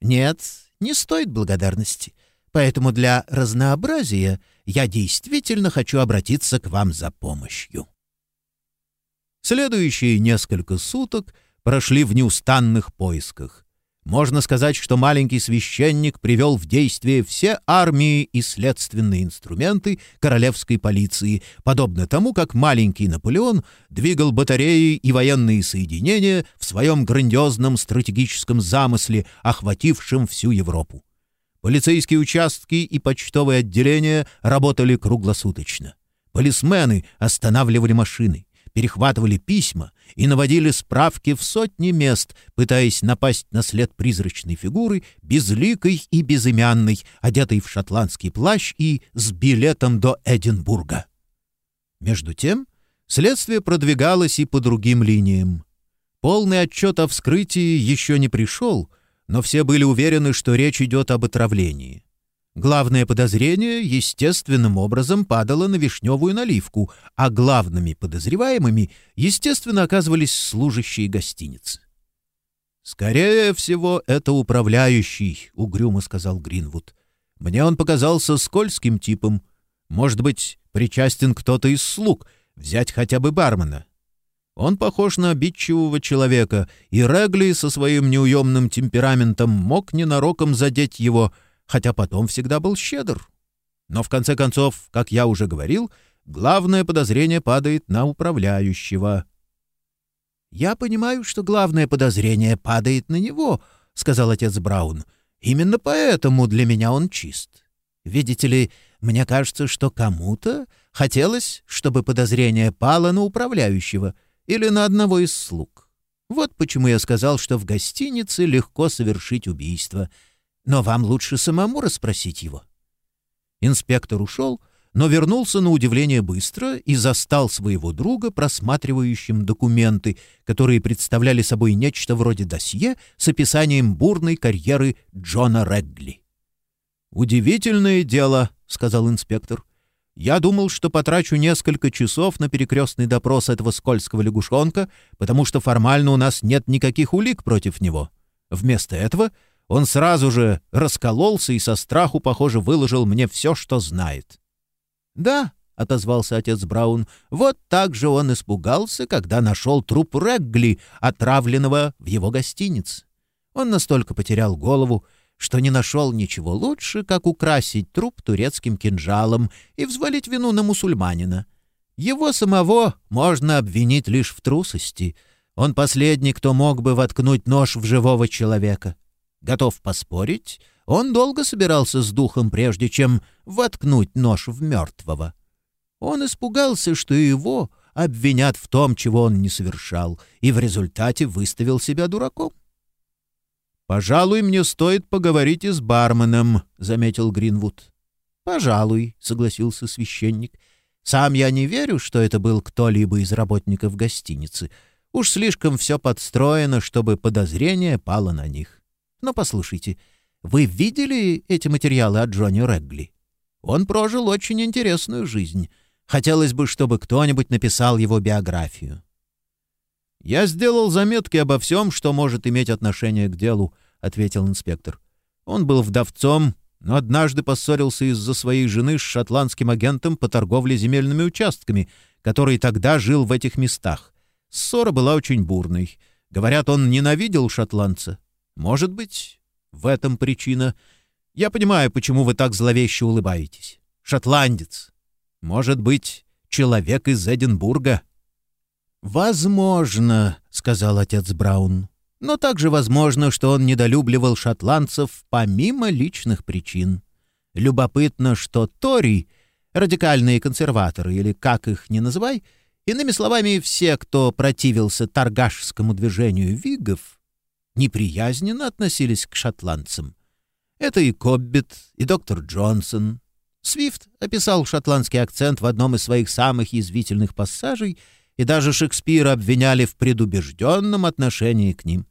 Нет, не стоит благодарности. Поэтому для разнообразия я действительно хочу обратиться к вам за помощью. Следующие несколько суток прошли в неустанных поисках. Можно сказать, что маленький священник привел в действие все армии и следственные инструменты королевской полиции, подобно тому, как маленький Наполеон двигал батареи и военные соединения в своем грандиозном стратегическом замысле, охватившем всю Европу. Полицейские участки и почтовые отделения работали круглосуточно. Полисмены останавливали машины, перехватывали письма и наводили справки в сотни мест, пытаясь напасть на след призрачной фигуры, безликой и безымянной, одетой в шотландский плащ и с билетом до Эдинбурга. Между тем, следствие продвигалось и по другим линиям. Полный отчет о вскрытии еще не пришел, но все были уверены, что речь идет об отравлении. Главное подозрение естественным образом падало на вишневую наливку, а главными подозреваемыми, естественно, оказывались служащие гостиницы. «Скорее всего, это управляющий», — угрюмо сказал Гринвуд. «Мне он показался скользким типом. Может быть, причастен кто-то из слуг, взять хотя бы бармена. Он похож на обидчивого человека, и Регли со своим неуемным темпераментом мог ненароком задеть его, хотя потом всегда был щедр. Но в конце концов, как я уже говорил, главное подозрение падает на управляющего. «Я понимаю, что главное подозрение падает на него», — сказал отец Браун. «Именно поэтому для меня он чист. Видите ли, мне кажется, что кому-то хотелось, чтобы подозрение пало на управляющего — или на одного из слуг. Вот почему я сказал, что в гостинице легко совершить убийство. Но вам лучше самому расспросить его». Инспектор ушел, но вернулся на удивление быстро и застал своего друга просматривающим документы, которые представляли собой нечто вроде досье с описанием бурной карьеры Джона Регли. «Удивительное дело», — сказал инспектор. «Я думал, что потрачу несколько часов на перекрестный допрос этого скользкого лягушонка, потому что формально у нас нет никаких улик против него. Вместо этого он сразу же раскололся и со страху, похоже, выложил мне все, что знает. «Да», — отозвался отец Браун, — «вот так же он испугался, когда нашел труп Регли, отравленного в его гостинице. Он настолько потерял голову, что не нашел ничего лучше, как украсить труп турецким кинжалом и взвалить вину на мусульманина. Его самого можно обвинить лишь в трусости. Он последний, кто мог бы воткнуть нож в живого человека. Готов поспорить, он долго собирался с духом, прежде чем воткнуть нож в мертвого. Он испугался, что его обвинят в том, чего он не совершал, и в результате выставил себя дураком. «Пожалуй, мне стоит поговорить и с барменом», — заметил Гринвуд. «Пожалуй», — согласился священник. «Сам я не верю, что это был кто-либо из работников гостиницы. Уж слишком все подстроено, чтобы подозрение пало на них. Но послушайте, — вы видели эти материалы о Джонни Регли? Он прожил очень интересную жизнь. Хотелось бы, чтобы кто-нибудь написал его биографию. «Я сделал заметки обо всем, что может иметь отношение к делу», — ответил инспектор. Он был вдовцом, но однажды поссорился из-за своей жены с шотландским агентом по торговле земельными участками, который тогда жил в этих местах. Ссора была очень бурной. Говорят, он ненавидел шотландца. Может быть, в этом причина. Я понимаю, почему вы так зловеще улыбаетесь. Шотландец. Может быть, человек из Эдинбурга? «Возможно», — сказал отец Браун. «Но также возможно, что он недолюбливал шотландцев помимо личных причин. Любопытно, что Тори, радикальные консерваторы, или как их ни называй, иными словами, все, кто противился торгашскому движению вигов, неприязненно относились к шотландцам. Это и Коббит, и доктор Джонсон. Свифт описал шотландский акцент в одном из своих самых язвительных пассажей, и даже Шекспира обвиняли в предубежденном отношении к ним.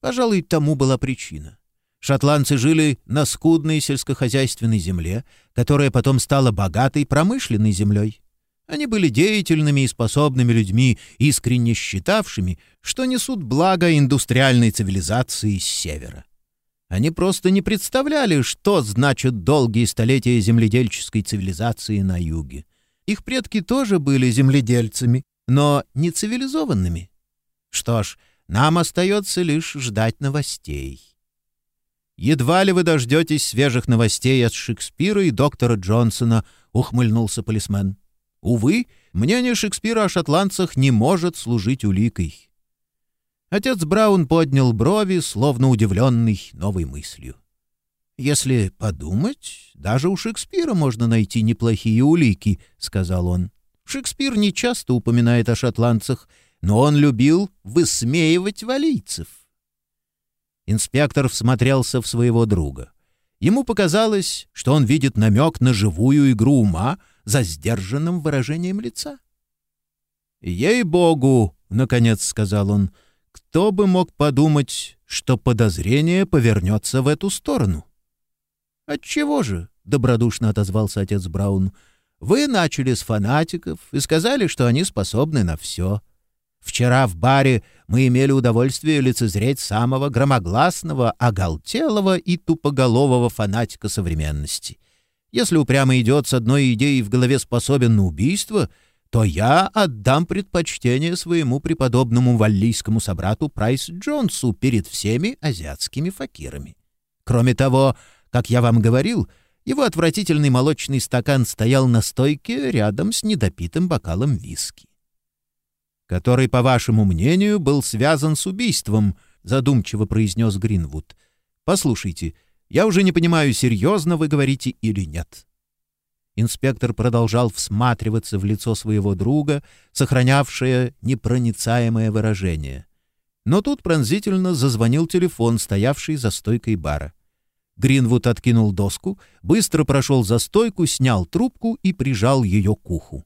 Пожалуй, тому была причина. Шотландцы жили на скудной сельскохозяйственной земле, которая потом стала богатой промышленной землей. Они были деятельными и способными людьми, искренне считавшими, что несут благо индустриальной цивилизации с севера. Они просто не представляли, что значат долгие столетия земледельческой цивилизации на юге. Их предки тоже были земледельцами, но не цивилизованными. Что ж, нам остается лишь ждать новостей. «Едва ли вы дождетесь свежих новостей от Шекспира и доктора Джонсона», — ухмыльнулся полисмен. Увы, мнение Шекспира о шотландцах не может служить уликой. Отец Браун поднял брови, словно удивленный новой мыслью. «Если подумать, даже у Шекспира можно найти неплохие улики», — сказал он. «Шекспир не часто упоминает о шотландцах, но он любил высмеивать валийцев». Инспектор всмотрелся в своего друга. Ему показалось, что он видит намек на живую игру ума — за сдержанным выражением лица. «Ей-богу!» — наконец сказал он. «Кто бы мог подумать, что подозрение повернется в эту сторону?» «Отчего же?» — добродушно отозвался отец Браун. «Вы начали с фанатиков и сказали, что они способны на все. Вчера в баре мы имели удовольствие лицезреть самого громогласного, оголтелого и тупоголового фанатика современности. Если упрямо идет с одной идеей в голове способен на убийство, то я отдам предпочтение своему преподобному валлийскому собрату Прайс Джонсу перед всеми азиатскими факирами. Кроме того, как я вам говорил, его отвратительный молочный стакан стоял на стойке рядом с недопитым бокалом виски. «Который, по вашему мнению, был связан с убийством», — задумчиво произнес Гринвуд. «Послушайте, я уже не понимаю, серьезно вы говорите или нет». Инспектор продолжал всматриваться в лицо своего друга, сохранявшее непроницаемое выражение. Но тут пронзительно зазвонил телефон, стоявший за стойкой бара. Гринвуд откинул доску, быстро прошел за стойку, снял трубку и прижал ее к уху.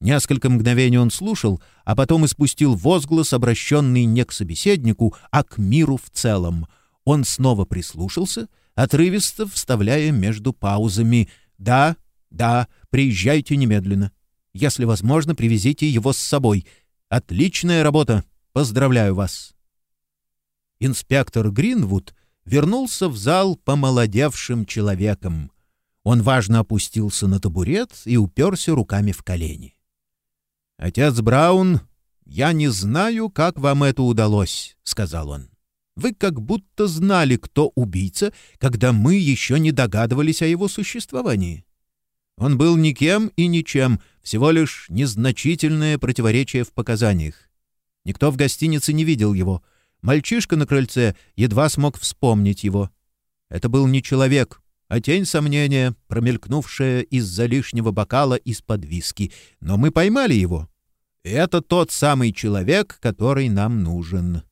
Несколько мгновений он слушал, а потом испустил возглас, обращенный не к собеседнику, а к миру в целом. Он снова прислушался, отрывисто вставляя между паузами «Да, да, приезжайте немедленно. Если возможно, привезите его с собой. Отличная работа. Поздравляю вас». Инспектор Гринвуд вернулся в зал помолодевшим человеком. Он важно опустился на табурет и уперся руками в колени. «Отец Браун, я не знаю, как вам это удалось», — сказал он. «Вы как будто знали, кто убийца, когда мы еще не догадывались о его существовании. Он был никем и ничем, всего лишь незначительное противоречие в показаниях. Никто в гостинице не видел его. Мальчишка на крыльце едва смог вспомнить его. Это был не человек, а тень сомнения, промелькнувшая из-за лишнего бокала из-под виски. Но мы поймали его. Это тот самый человек, который нам нужен.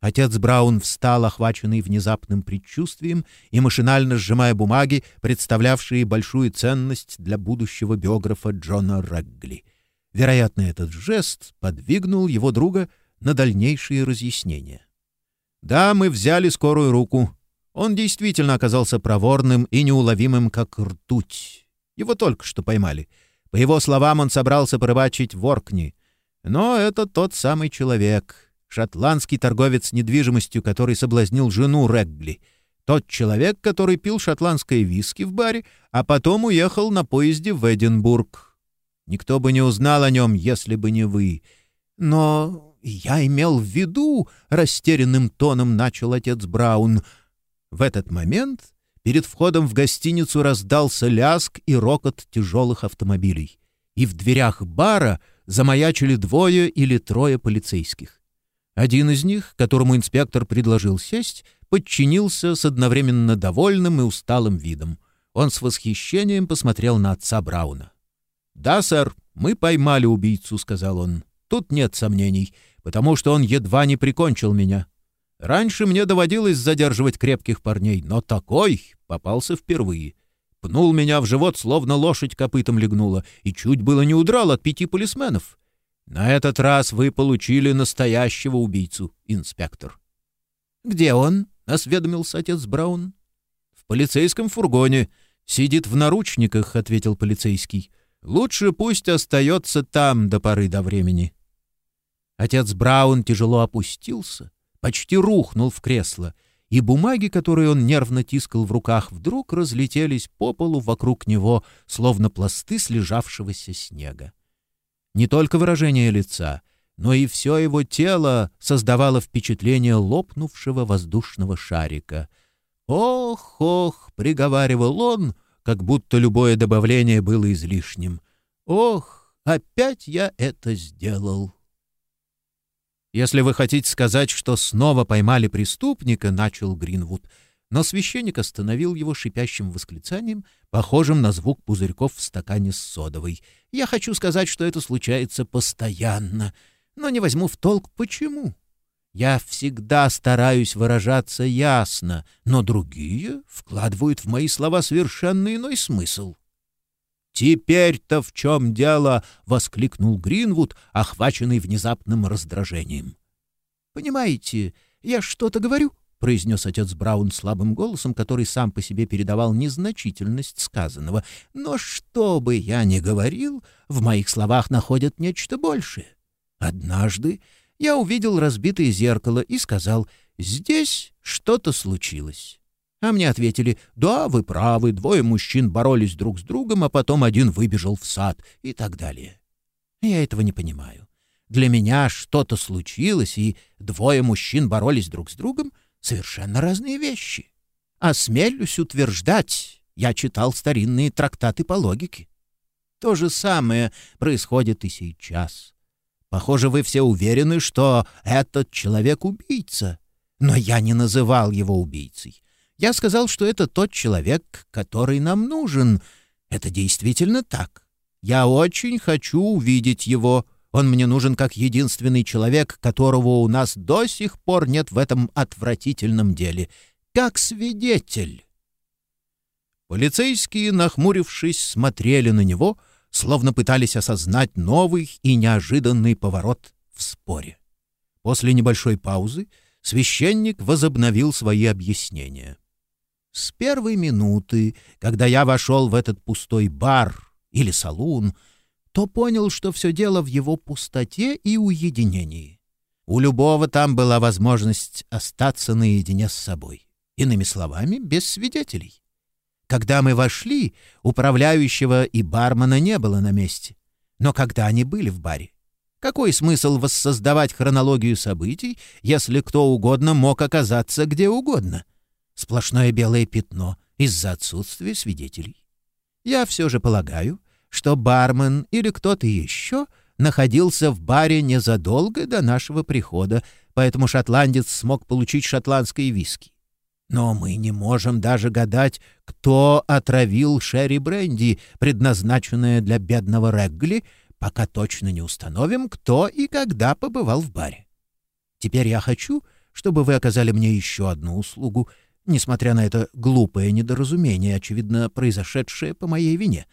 Отец Браун встал, охваченный внезапным предчувствием, и машинально сжимая бумаги, представлявшие большую ценность для будущего биографа Джона Регли. Вероятно, этот жест подвигнул его друга на дальнейшие разъяснения. «Да, мы взяли скорую руку. Он действительно оказался проворным и неуловимым, как ртуть. Его только что поймали — по его словам, он собрался порыбачить в Оркни. Но это тот самый человек, шотландский торговец недвижимостью, который соблазнил жену Регли. Тот человек, который пил шотландское виски в баре, а потом уехал на поезде в Эдинбург. Никто бы не узнал о нем, если бы не вы. Но я имел в виду, — растерянным тоном начал отец Браун. В этот момент Перед входом в гостиницу раздался ляск и рокот тяжелых автомобилей. И в дверях бара замаячили двое или трое полицейских. Один из них, которому инспектор предложил сесть, подчинился с одновременно довольным и усталым видом. Он с восхищением посмотрел на отца Брауна. «Да, сэр, мы поймали убийцу», — сказал он. «Тут нет сомнений, потому что он едва не прикончил меня. Раньше мне доводилось задерживать крепких парней, но такой попался впервые. Пнул меня в живот, словно лошадь копытом легнула, и чуть было не удрал от пяти полисменов. На этот раз вы получили настоящего убийцу, инспектор. — Где он? — осведомился отец Браун. — В полицейском фургоне. Сидит в наручниках, — ответил полицейский. — Лучше пусть остается там до поры до времени. Отец Браун тяжело опустился, почти рухнул в кресло, и бумаги, которые он нервно тискал в руках, вдруг разлетелись по полу вокруг него, словно пласты слежавшегося снега. Не только выражение лица, но и все его тело создавало впечатление лопнувшего воздушного шарика. «Ох, ох!» — приговаривал он, как будто любое добавление было излишним. «Ох, опять я это сделал!» «Если вы хотите сказать, что снова поймали преступника», — начал Гринвуд, но священник остановил его шипящим восклицанием, похожим на звук пузырьков в стакане с содовой. «Я хочу сказать, что это случается постоянно, но не возьму в толк, почему. Я всегда стараюсь выражаться ясно, но другие вкладывают в мои слова совершенно иной смысл». «Теперь-то в чем дело?» — воскликнул Гринвуд, охваченный внезапным раздражением. «Понимаете, я что-то говорю?» — произнес отец Браун слабым голосом, который сам по себе передавал незначительность сказанного. «Но что бы я ни говорил, в моих словах находят нечто большее. Однажды я увидел разбитое зеркало и сказал, «Здесь что-то случилось». А мне ответили, да, вы правы, двое мужчин боролись друг с другом, а потом один выбежал в сад и так далее. Я этого не понимаю. Для меня что-то случилось, и двое мужчин боролись друг с другом — совершенно разные вещи. Осмелюсь утверждать, я читал старинные трактаты по логике. То же самое происходит и сейчас. Похоже, вы все уверены, что этот человек — убийца. Но я не называл его убийцей. Я сказал, что это тот человек, который нам нужен. Это действительно так. Я очень хочу увидеть его. Он мне нужен как единственный человек, которого у нас до сих пор нет в этом отвратительном деле. как свидетель». Полицейские, нахмурившись, смотрели на него, словно пытались осознать новый и неожиданный поворот в споре. После небольшой паузы священник возобновил свои объяснения. С первой минуты, когда я вошел в этот пустой бар или салун, то понял, что все дело в его пустоте и уединении. У любого там была возможность остаться наедине с собой. Иными словами, без свидетелей. Когда мы вошли, управляющего и бармена не было на месте. Но когда они были в баре? Какой смысл воссоздавать хронологию событий, если кто угодно мог оказаться где угодно? Сплошное белое пятно из-за отсутствия свидетелей. Я все же полагаю, что бармен или кто-то еще находился в баре незадолго до нашего прихода, поэтому шотландец смог получить шотландские виски. Но мы не можем даже гадать, кто отравил Шерри Бренди, предназначенное для бедного Регли, пока точно не установим, кто и когда побывал в баре. Теперь я хочу, чтобы вы оказали мне еще одну услугу, несмотря на это глупое недоразумение, очевидно, произошедшее по моей вине.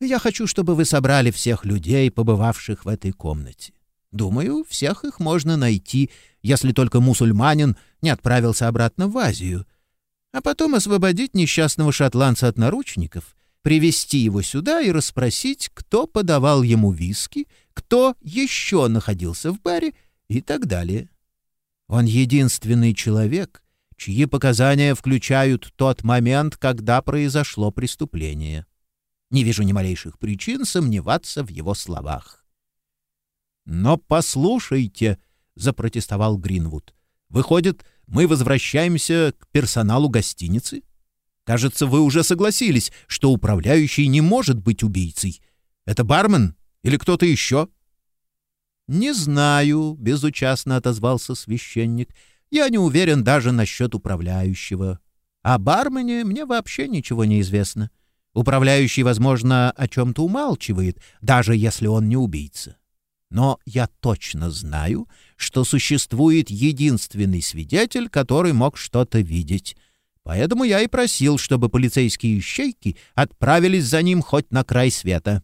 Я хочу, чтобы вы собрали всех людей, побывавших в этой комнате. Думаю, всех их можно найти, если только мусульманин не отправился обратно в Азию. А потом освободить несчастного шотландца от наручников, привести его сюда и расспросить, кто подавал ему виски, кто еще находился в баре и так далее. Он единственный человек, чьи показания включают тот момент, когда произошло преступление. Не вижу ни малейших причин сомневаться в его словах. «Но послушайте», — запротестовал Гринвуд, — «выходит, мы возвращаемся к персоналу гостиницы? Кажется, вы уже согласились, что управляющий не может быть убийцей. Это бармен или кто-то еще?» «Не знаю», — безучастно отозвался священник. «Я не уверен даже насчет управляющего. О бармене мне вообще ничего не известно. Управляющий, возможно, о чем-то умалчивает, даже если он не убийца. Но я точно знаю, что существует единственный свидетель, который мог что-то видеть. Поэтому я и просил, чтобы полицейские ищейки отправились за ним хоть на край света.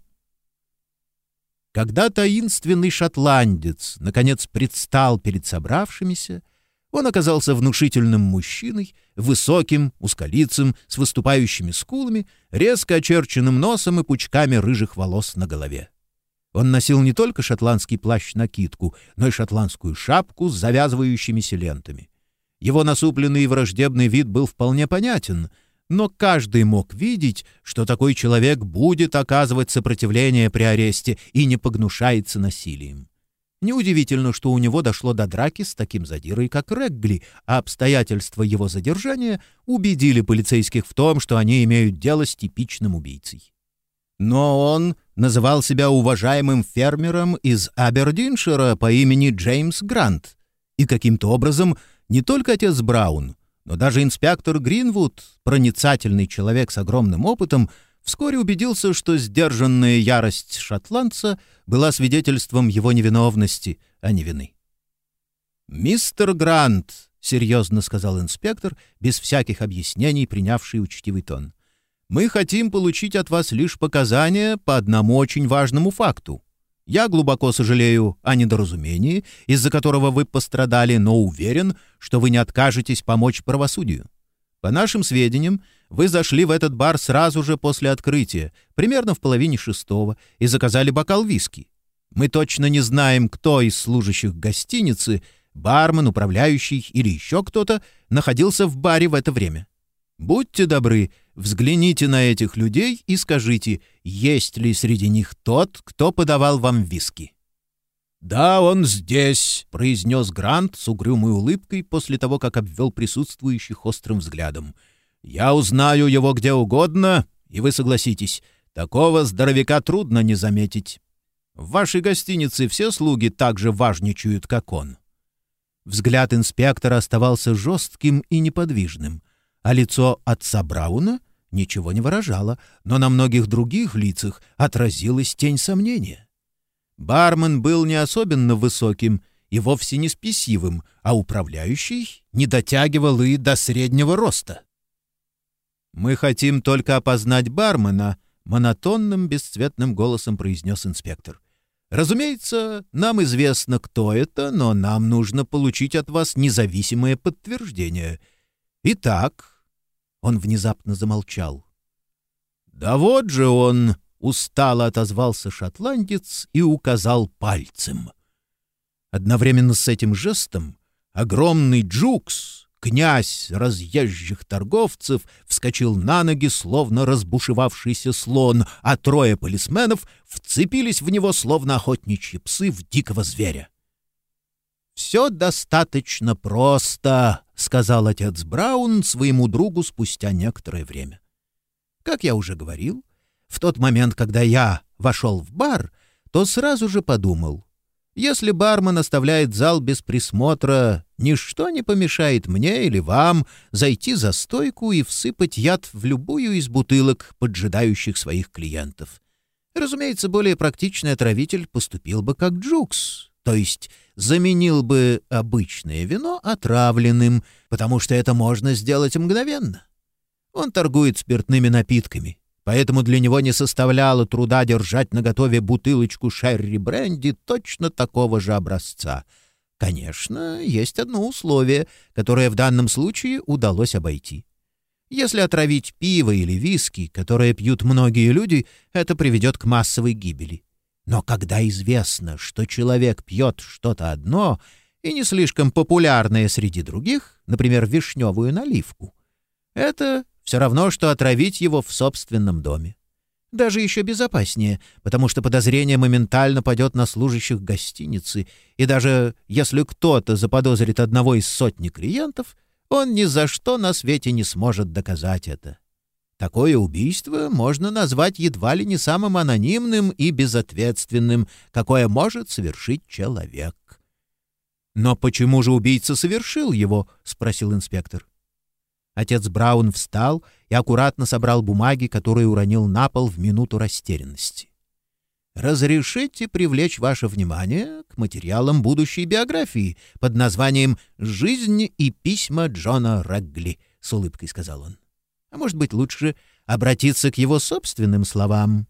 Когда таинственный шотландец наконец предстал перед собравшимися, он оказался внушительным мужчиной, высоким, узколицым, с выступающими скулами, резко очерченным носом и пучками рыжих волос на голове. Он носил не только шотландский плащ-накидку, но и шотландскую шапку с завязывающимися лентами. Его насупленный и враждебный вид был вполне понятен, но каждый мог видеть, что такой человек будет оказывать сопротивление при аресте и не погнушается насилием. Неудивительно, что у него дошло до драки с таким задирой, как Регли, а обстоятельства его задержания убедили полицейских в том, что они имеют дело с типичным убийцей. Но он называл себя уважаемым фермером из Абердиншира по имени Джеймс Грант. И каким-то образом не только отец Браун, но даже инспектор Гринвуд, проницательный человек с огромным опытом, вскоре убедился, что сдержанная ярость шотландца была свидетельством его невиновности, а не вины. «Мистер Грант», — серьезно сказал инспектор, без всяких объяснений принявший учтивый тон, мы хотим получить от вас лишь показания по одному очень важному факту. Я глубоко сожалею о недоразумении, из-за которого вы пострадали, но уверен, что вы не откажетесь помочь правосудию. По нашим сведениям, вы зашли в этот бар сразу же после открытия, примерно в половине шестого, и заказали бокал виски. Мы точно не знаем, кто из служащих гостиницы, бармен, управляющий или еще кто-то, находился в баре в это время. Будьте добры, взгляните на этих людей и скажите, есть ли среди них тот, кто подавал вам виски. «Да, он здесь», — произнес Грант с угрюмой улыбкой после того, как обвел присутствующих острым взглядом. «Я узнаю его где угодно, и вы согласитесь, такого здоровяка трудно не заметить. В вашей гостинице все слуги так же важничают, как он». Взгляд инспектора оставался жестким и неподвижным а лицо отца Брауна ничего не выражало, но на многих других лицах отразилась тень сомнения. Бармен был не особенно высоким и вовсе не спесивым, а управляющий не дотягивал и до среднего роста. «Мы хотим только опознать бармена», — монотонным бесцветным голосом произнес инспектор. «Разумеется, нам известно, кто это, но нам нужно получить от вас независимое подтверждение. Итак...» Он внезапно замолчал. «Да вот же он!» — устало отозвался шотландец и указал пальцем. Одновременно с этим жестом огромный Джукс, князь разъезжих торговцев, вскочил на ноги, словно разбушевавшийся слон, а трое полисменов вцепились в него, словно охотничьи псы в дикого зверя. «Все достаточно просто», — сказал отец Браун своему другу спустя некоторое время. «Как я уже говорил, в тот момент, когда я вошел в бар, то сразу же подумал, если бармен оставляет зал без присмотра, ничто не помешает мне или вам зайти за стойку и всыпать яд в любую из бутылок, поджидающих своих клиентов. Разумеется, более практичный отравитель поступил бы как Джукс, то есть заменил бы обычное вино отравленным, потому что это можно сделать мгновенно. Он торгует спиртными напитками, поэтому для него не составляло труда держать наготове бутылочку шерри-бренди точно такого же образца. Конечно, есть одно условие, которое в данном случае удалось обойти. Если отравить пиво или виски, которое пьют многие люди, это приведет к массовой гибели. Но когда известно, что человек пьет что-то одно и не слишком популярное среди других, например, вишневую наливку, это все равно, что отравить его в собственном доме. Даже еще безопаснее, потому что подозрение моментально падет на служащих гостиницы, и даже если кто-то заподозрит одного из сотни клиентов, он ни за что на свете не сможет доказать это. Такое убийство можно назвать едва ли не самым анонимным и безответственным, какое может совершить человек. «Но почему же убийца совершил его?» — спросил инспектор. Отец Браун встал и аккуратно собрал бумаги, которые уронил на пол в минуту растерянности. «Разрешите привлечь ваше внимание к материалам будущей биографии под названием «Жизнь и письма Джона Регли», — с улыбкой сказал он. «А может быть, лучше обратиться к его собственным словам?»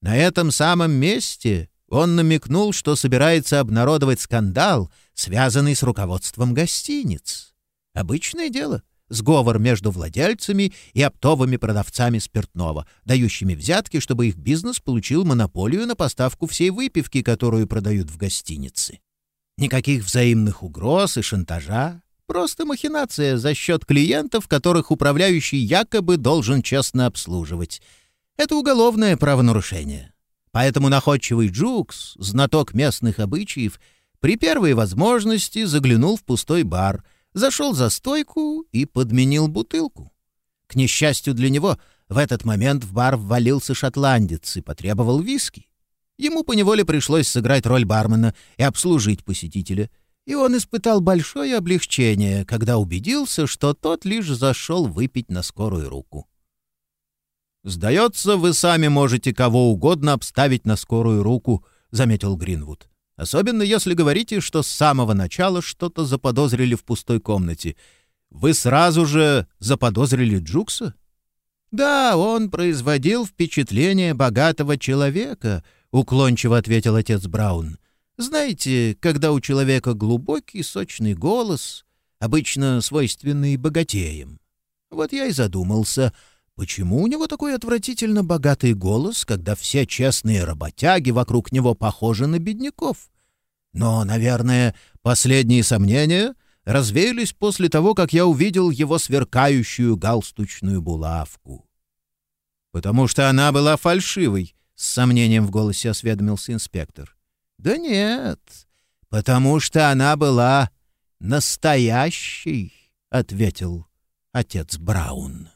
На этом самом месте он намекнул, что собирается обнародовать скандал, связанный с руководством гостиниц. Обычное дело — сговор между владельцами и оптовыми продавцами спиртного, дающими взятки, чтобы их бизнес получил монополию на поставку всей выпивки, которую продают в гостинице. Никаких взаимных угроз и шантажа, просто махинация за счет клиентов, которых управляющий якобы должен честно обслуживать. Это уголовное правонарушение. Поэтому находчивый Джукс, знаток местных обычаев, при первой возможности заглянул в пустой бар — зашел за стойку и подменил бутылку. К несчастью для него, в этот момент в бар ввалился шотландец и потребовал виски. Ему поневоле пришлось сыграть роль бармена и обслужить посетителя, и он испытал большое облегчение, когда убедился, что тот лишь зашел выпить на скорую руку. «Сдается, вы сами можете кого угодно обставить на скорую руку», — заметил Гринвуд. Особенно если говорите, что с самого начала что-то заподозрили в пустой комнате. Вы сразу же заподозрили Джукса? Да, он производил впечатление богатого человека, уклончиво ответил отец Браун. Знаете, когда у человека глубокий, сочный голос, обычно свойственный богатеям. Вот я и задумался — Почему у него такой отвратительно богатый голос, когда все честные работяги вокруг него похожи на бедняков? Но, наверное, последние сомнения развеялись после того, как я увидел его сверкающую галстучную булавку. «Потому что она была фальшивой», — с сомнением в голосе осведомился инспектор. «Да нет, потому что она была настоящей», — ответил отец Браун.